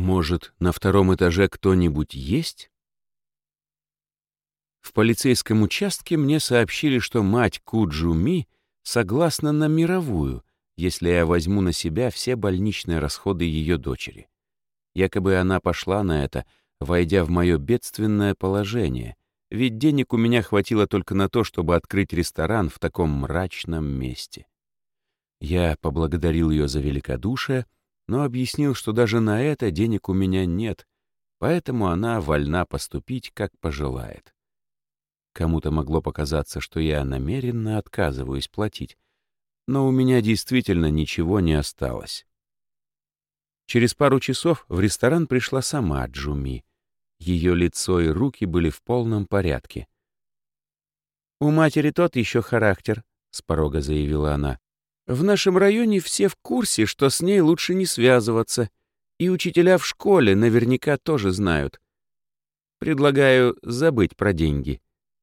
Может, на втором этаже кто-нибудь есть? В полицейском участке мне сообщили, что мать Куджуми согласна на мировую, если я возьму на себя все больничные расходы ее дочери. Якобы она пошла на это, войдя в мое бедственное положение, ведь денег у меня хватило только на то, чтобы открыть ресторан в таком мрачном месте. Я поблагодарил ее за великодушие, но объяснил, что даже на это денег у меня нет, поэтому она вольна поступить, как пожелает. Кому-то могло показаться, что я намеренно отказываюсь платить, но у меня действительно ничего не осталось. Через пару часов в ресторан пришла сама Джуми. Ее лицо и руки были в полном порядке. «У матери тот еще характер», — с порога заявила она. «В нашем районе все в курсе, что с ней лучше не связываться, и учителя в школе наверняка тоже знают. Предлагаю забыть про деньги».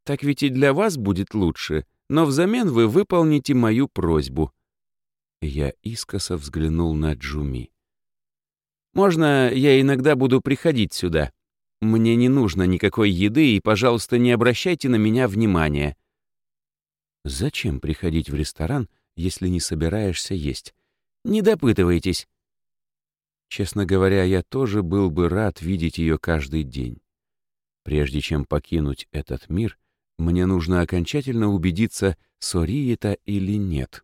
Так ведь и для вас будет лучше, но взамен вы выполните мою просьбу». Я искоса взглянул на Джуми. «Можно я иногда буду приходить сюда? Мне не нужно никакой еды, и, пожалуйста, не обращайте на меня внимания». «Зачем приходить в ресторан, если не собираешься есть? Не допытывайтесь». Честно говоря, я тоже был бы рад видеть ее каждый день. Прежде чем покинуть этот мир, мне нужно окончательно убедиться, Сори это или нет.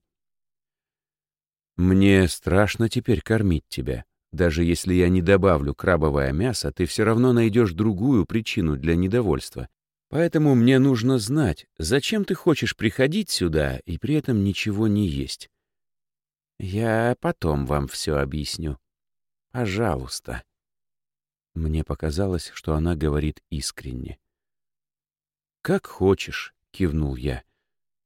Мне страшно теперь кормить тебя. Даже если я не добавлю крабовое мясо, ты все равно найдешь другую причину для недовольства. Поэтому мне нужно знать, зачем ты хочешь приходить сюда и при этом ничего не есть. Я потом вам все объясню. Пожалуйста. Мне показалось, что она говорит искренне. «Как хочешь», — кивнул я.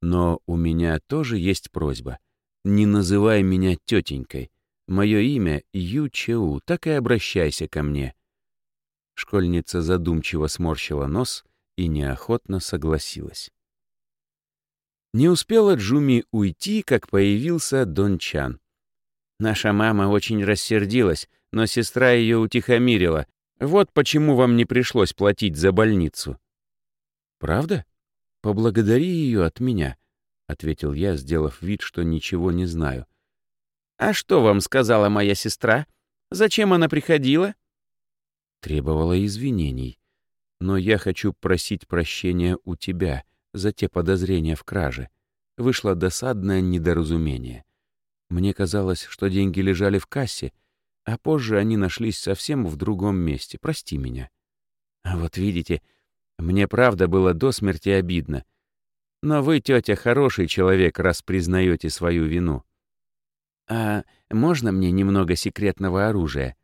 «Но у меня тоже есть просьба. Не называй меня тетенькой. Мое имя Ю Чеу, так и обращайся ко мне». Школьница задумчиво сморщила нос и неохотно согласилась. Не успела Джуми уйти, как появился Дон Чан. Наша мама очень рассердилась, но сестра ее утихомирила. Вот почему вам не пришлось платить за больницу. «Правда? Поблагодари ее от меня», — ответил я, сделав вид, что ничего не знаю. «А что вам сказала моя сестра? Зачем она приходила?» Требовала извинений. «Но я хочу просить прощения у тебя за те подозрения в краже. Вышло досадное недоразумение. Мне казалось, что деньги лежали в кассе, а позже они нашлись совсем в другом месте. Прости меня». «А вот видите, — мне правда было до смерти обидно. Но вы, тетя, хороший человек, раз признаете свою вину. А можно мне немного секретного оружия?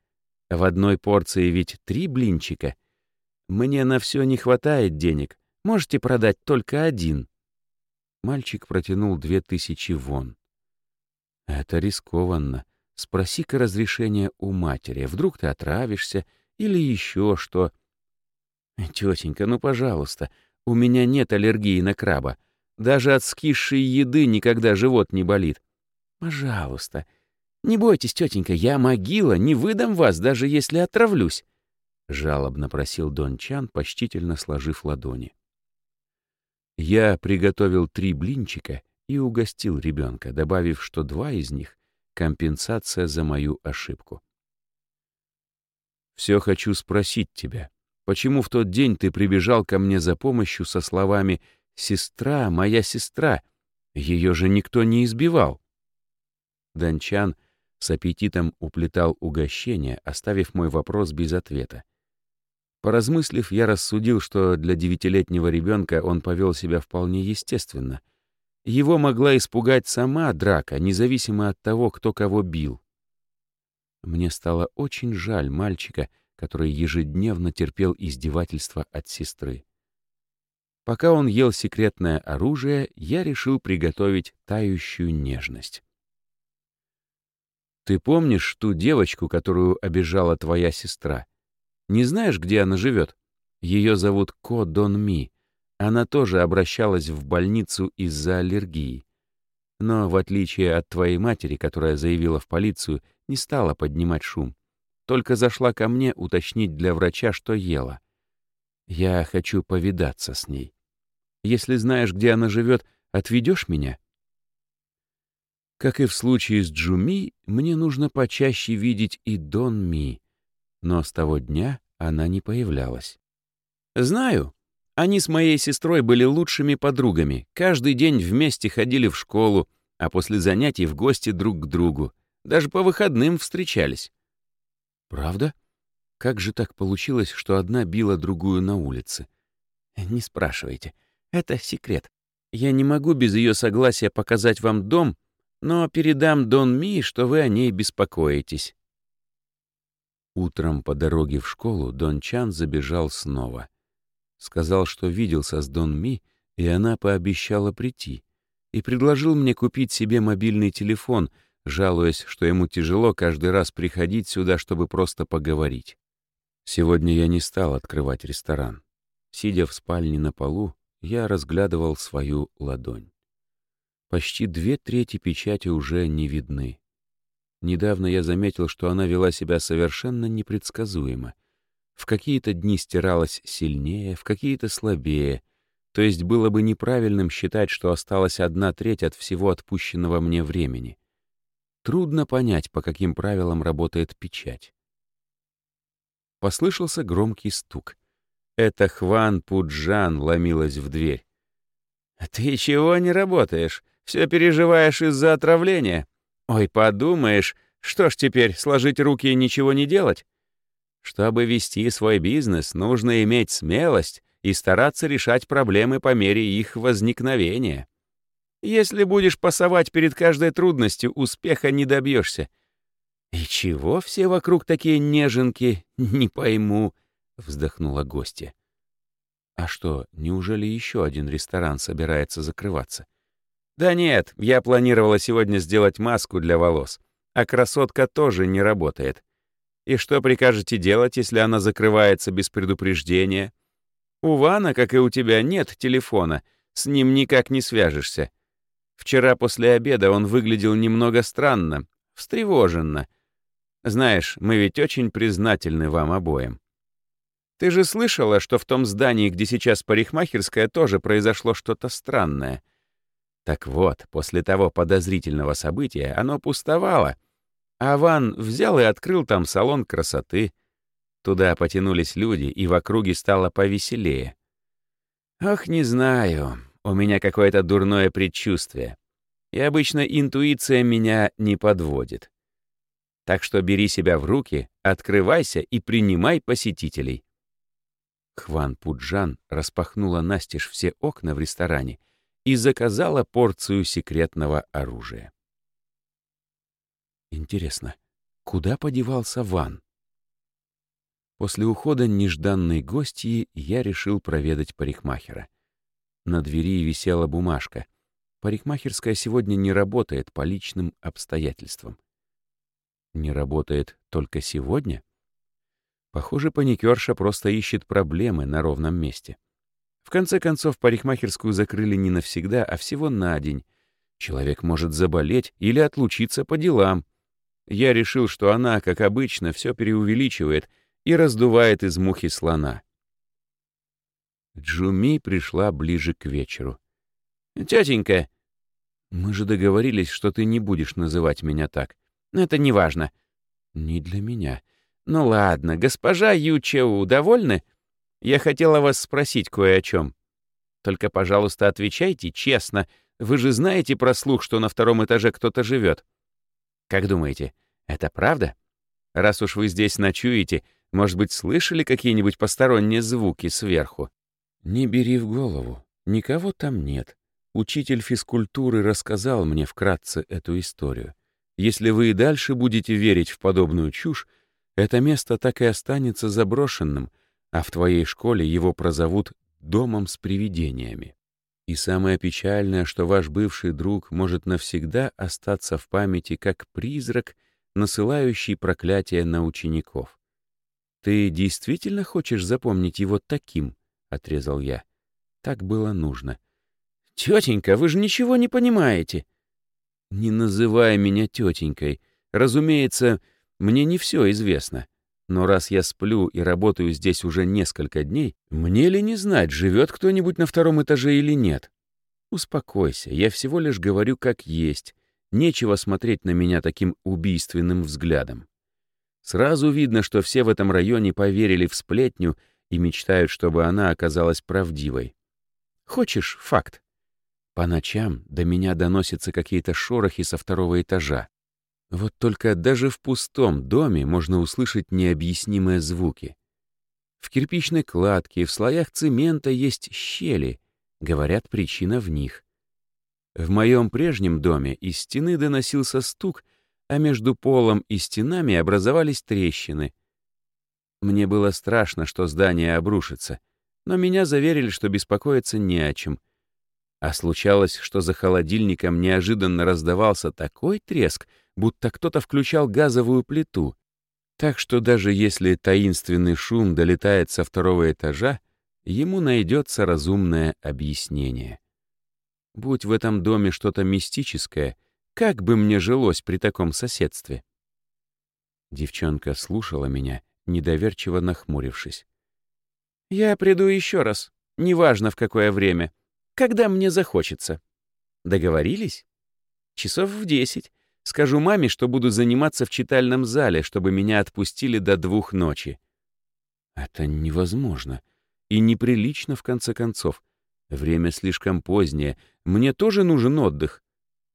В одной порции ведь три блинчика. Мне на все не хватает денег. Можете продать только один. Мальчик протянул две тысячи вон. Это рискованно. Спроси-ка разрешения у матери. Вдруг ты отравишься или еще что. «Тетенька, ну, пожалуйста, у меня нет аллергии на краба. Даже от скисшей еды никогда живот не болит. Пожалуйста. Не бойтесь, тетенька, я могила, не выдам вас, даже если отравлюсь», — жалобно просил Дон Чан, почтительно сложив ладони. Я приготовил три блинчика и угостил ребенка, добавив, что два из них — компенсация за мою ошибку. «Все хочу спросить тебя», Почему в тот день ты прибежал ко мне за помощью со словами «Сестра, моя сестра»? Ее же никто не избивал. Дончан с аппетитом уплетал угощение, оставив мой вопрос без ответа. Поразмыслив, я рассудил, что для девятилетнего ребенка он повел себя вполне естественно. Его могла испугать сама драка, независимо от того, кто кого бил. Мне стало очень жаль мальчика — который ежедневно терпел издевательства от сестры. Пока он ел секретное оружие, я решил приготовить тающую нежность. «Ты помнишь ту девочку, которую обижала твоя сестра? Не знаешь, где она живет? Ее зовут Ко Дон Ми. Она тоже обращалась в больницу из-за аллергии. Но, в отличие от твоей матери, которая заявила в полицию, не стала поднимать шум. Только зашла ко мне уточнить для врача, что ела. Я хочу повидаться с ней. Если знаешь, где она живет, отведешь меня?» Как и в случае с Джуми, мне нужно почаще видеть и Дон Ми, но с того дня она не появлялась. «Знаю. Они с моей сестрой были лучшими подругами, каждый день вместе ходили в школу, а после занятий в гости друг к другу. Даже по выходным встречались». «Правда? Как же так получилось, что одна била другую на улице?» «Не спрашивайте. Это секрет. Я не могу без ее согласия показать вам дом, но передам Дон Ми, что вы о ней беспокоитесь». Утром по дороге в школу Дон Чан забежал снова. Сказал, что виделся с Дон Ми, и она пообещала прийти, и предложил мне купить себе мобильный телефон, жалуясь, что ему тяжело каждый раз приходить сюда, чтобы просто поговорить. Сегодня я не стал открывать ресторан. Сидя в спальне на полу, я разглядывал свою ладонь. Почти две трети печати уже не видны. Недавно я заметил, что она вела себя совершенно непредсказуемо. В какие-то дни стиралась сильнее, в какие-то слабее. То есть было бы неправильным считать, что осталась одна треть от всего отпущенного мне времени. Трудно понять, по каким правилам работает печать. Послышался громкий стук. Это Хван Пуджан ломилась в дверь. «Ты чего не работаешь? Все переживаешь из-за отравления? Ой, подумаешь, что ж теперь, сложить руки и ничего не делать? Чтобы вести свой бизнес, нужно иметь смелость и стараться решать проблемы по мере их возникновения. Если будешь пасовать перед каждой трудностью, успеха не добьешься. «И чего все вокруг такие неженки? Не пойму», — вздохнула гостья. «А что, неужели еще один ресторан собирается закрываться?» «Да нет, я планировала сегодня сделать маску для волос, а красотка тоже не работает. И что прикажете делать, если она закрывается без предупреждения? У Вана, как и у тебя, нет телефона, с ним никак не свяжешься. Вчера после обеда он выглядел немного странно, встревоженно. Знаешь, мы ведь очень признательны вам обоим. Ты же слышала, что в том здании, где сейчас парикмахерская, тоже произошло что-то странное — так вот, после того подозрительного события оно пустовало, а Ван взял и открыл там салон красоты. Туда потянулись люди, и в округе стало повеселее. Ах, не знаю, у меня какое-то дурное предчувствие. И обычно интуиция меня не подводит. Так что бери себя в руки, открывайся и принимай посетителей. Хван Пуджан распахнула настежь все окна в ресторане — и заказала порцию секретного оружия. Интересно, куда подевался Ван? После ухода нежданной гостьи я решил проведать парикмахера. На двери висела бумажка. Парикмахерская сегодня не работает по личным обстоятельствам. Не работает только сегодня? Похоже, паникерша просто ищет проблемы на ровном месте. В конце концов, парикмахерскую закрыли не навсегда, а всего на день. Человек может заболеть или отлучиться по делам. Я решил, что она, как обычно, все преувеличивает и раздувает из мухи слона. Джуми пришла ближе к вечеру. «Тетенька!» «Мы же договорились, что ты не будешь называть меня так. Это не важно». «Не для меня». «Ну ладно, госпожа Ючеу довольны?» Я хотела вас спросить кое о чем. Только, пожалуйста, отвечайте честно. Вы же знаете про слух, что на втором этаже кто-то живет. Как думаете, это правда? Раз уж вы здесь ночуете, может быть, слышали какие-нибудь посторонние звуки сверху? Не бери в голову. Никого там нет. Учитель физкультуры рассказал мне вкратце эту историю. Если вы и дальше будете верить в подобную чушь, это место так и останется заброшенным — а в твоей школе его прозовут «домом с привидениями». И самое печальное, что ваш бывший друг может навсегда остаться в памяти как призрак, насылающий проклятие на учеников. «Ты действительно хочешь запомнить его таким?» — отрезал я. Так было нужно. «Тетенька, вы же ничего не понимаете!» «Не называй меня тетенькой. Разумеется, мне не все известно. Но раз я сплю и работаю здесь уже несколько дней, мне ли не знать, живет кто-нибудь на втором этаже или нет? Успокойся, я всего лишь говорю как есть. Нечего смотреть на меня таким убийственным взглядом. Сразу видно, что все в этом районе поверили в сплетню и мечтают, чтобы она оказалась правдивой. Хочешь факт? По ночам до меня доносятся какие-то шорохи со второго этажа. Вот только даже в пустом доме можно услышать необъяснимые звуки. В кирпичной кладке, в слоях цемента есть щели. Говорят, причина в них. В моем прежнем доме из стены доносился стук, а между полом и стенами образовались трещины. Мне было страшно, что здание обрушится, но меня заверили, что беспокоиться не о чем. А случалось, что за холодильником неожиданно раздавался такой треск, будто кто-то включал газовую плиту. Так что даже если таинственный шум долетает со второго этажа, ему найдется разумное объяснение. Будь в этом доме что-то мистическое, как бы мне жилось при таком соседстве? Девчонка слушала меня, недоверчиво нахмурившись. «Я приду еще раз, неважно в какое время, когда мне захочется. Договорились? Часов в десять. Скажу маме, что буду заниматься в читальном зале, чтобы меня отпустили до двух ночи». «Это невозможно. И неприлично, в конце концов. Время слишком позднее. Мне тоже нужен отдых.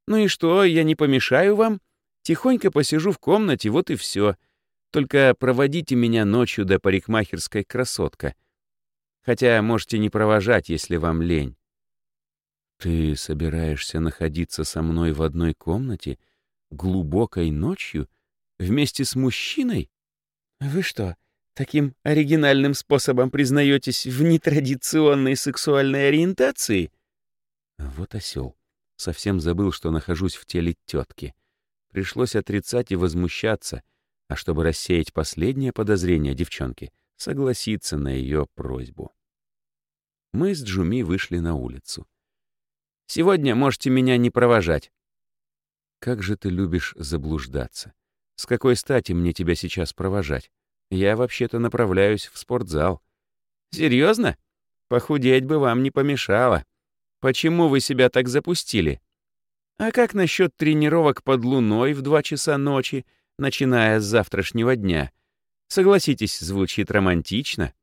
«Ну и что, я не помешаю вам? Тихонько посижу в комнате, вот и все. Только проводите меня ночью до парикмахерской красотка. Хотя можете не провожать, если вам лень». «Ты собираешься находиться со мной в одной комнате глубокой ночью вместе с мужчиной? Вы что, таким оригинальным способом признаетесь в нетрадиционной сексуальной ориентации?» Вот осел. Совсем забыл, что нахожусь в теле тетки. Пришлось отрицать и возмущаться, а чтобы рассеять последнее подозрение девчонки, согласиться на ее просьбу. Мы с Джуми вышли на улицу. «Сегодня можете меня не провожать». «Как же ты любишь заблуждаться. С какой стати мне тебя сейчас провожать? Я вообще-то направляюсь в спортзал». «Серьезно? Похудеть бы вам не помешало». Почему вы себя так запустили? А как насчет тренировок под луной в два часа ночи, начиная с завтрашнего дня? Согласитесь, звучит романтично.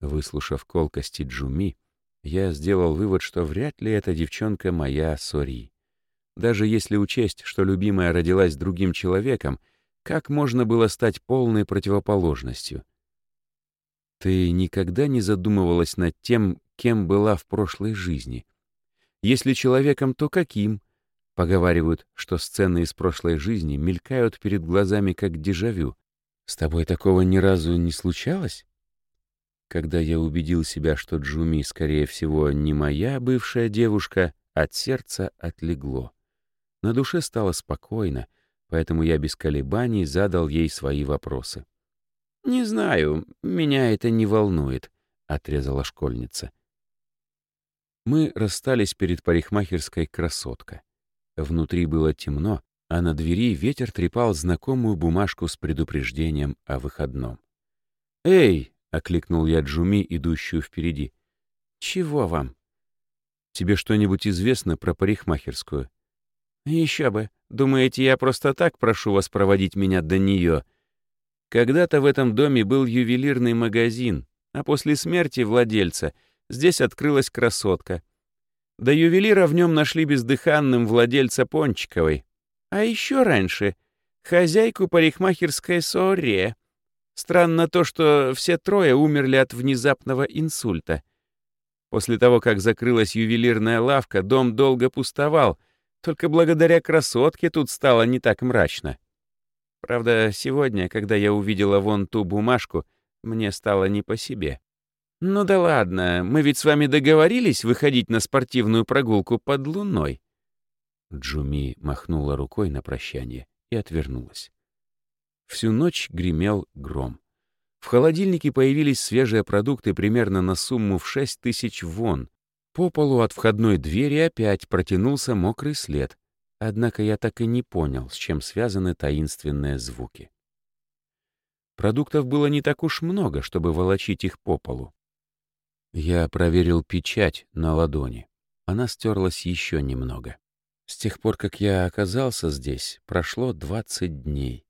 Выслушав колкости Джуми, я сделал вывод, что вряд ли эта девчонка моя Сори. Даже если учесть, что любимая родилась другим человеком, как можно было стать полной противоположностью? Ты никогда не задумывалась над тем, кем была в прошлой жизни. Если человеком, то каким? Поговаривают, что сцены из прошлой жизни мелькают перед глазами как дежавю. С тобой такого ни разу не случалось? Когда я убедил себя, что Джуми, скорее всего, не моя бывшая девушка, от сердца отлегло. На душе стало спокойно, поэтому я без колебаний задал ей свои вопросы. «Не знаю, меня это не волнует», — отрезала школьница. Мы расстались перед парикмахерской красотка. Внутри было темно, а на двери ветер трепал знакомую бумажку с предупреждением о выходном. «Эй!» — окликнул я Джуми, идущую впереди. «Чего вам?» «Тебе что-нибудь известно про парикмахерскую?» «Еще бы. Думаете, я просто так прошу вас проводить меня до нее?» Когда-то в этом доме был ювелирный магазин, а после смерти владельца — Здесь открылась красотка. До ювелира в нем нашли бездыханным владельца Пончиковой. А еще раньше — хозяйку парикмахерской Соре. Странно то, что все трое умерли от внезапного инсульта. После того, как закрылась ювелирная лавка, дом долго пустовал, только благодаря красотке тут стало не так мрачно. Правда, сегодня, когда я увидела вон ту бумажку, мне стало не по себе. «Ну да ладно, мы ведь с вами договорились выходить на спортивную прогулку под луной». Джуми махнула рукой на прощание и отвернулась. Всю ночь гремел гром. В холодильнике появились свежие продукты примерно на сумму в шесть тысяч вон. По полу от входной двери опять протянулся мокрый след. Однако я так и не понял, с чем связаны таинственные звуки. Продуктов было не так уж много, чтобы волочить их по полу. Я проверил печать на ладони. Она стерлась еще немного. С тех пор, как я оказался здесь, прошло 20 дней.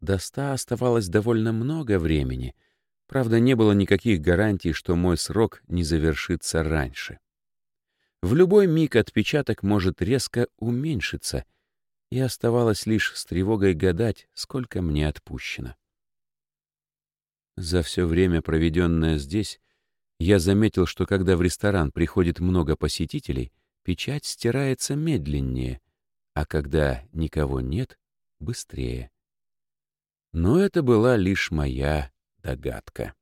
До ста оставалось довольно много времени. Правда, не было никаких гарантий, что мой срок не завершится раньше. В любой миг отпечаток может резко уменьшиться, и оставалось лишь с тревогой гадать, сколько мне отпущено. За все время, проведенное здесь, я заметил, что когда в ресторан приходит много посетителей, печать стирается медленнее, а когда никого нет — быстрее. Но это была лишь моя догадка.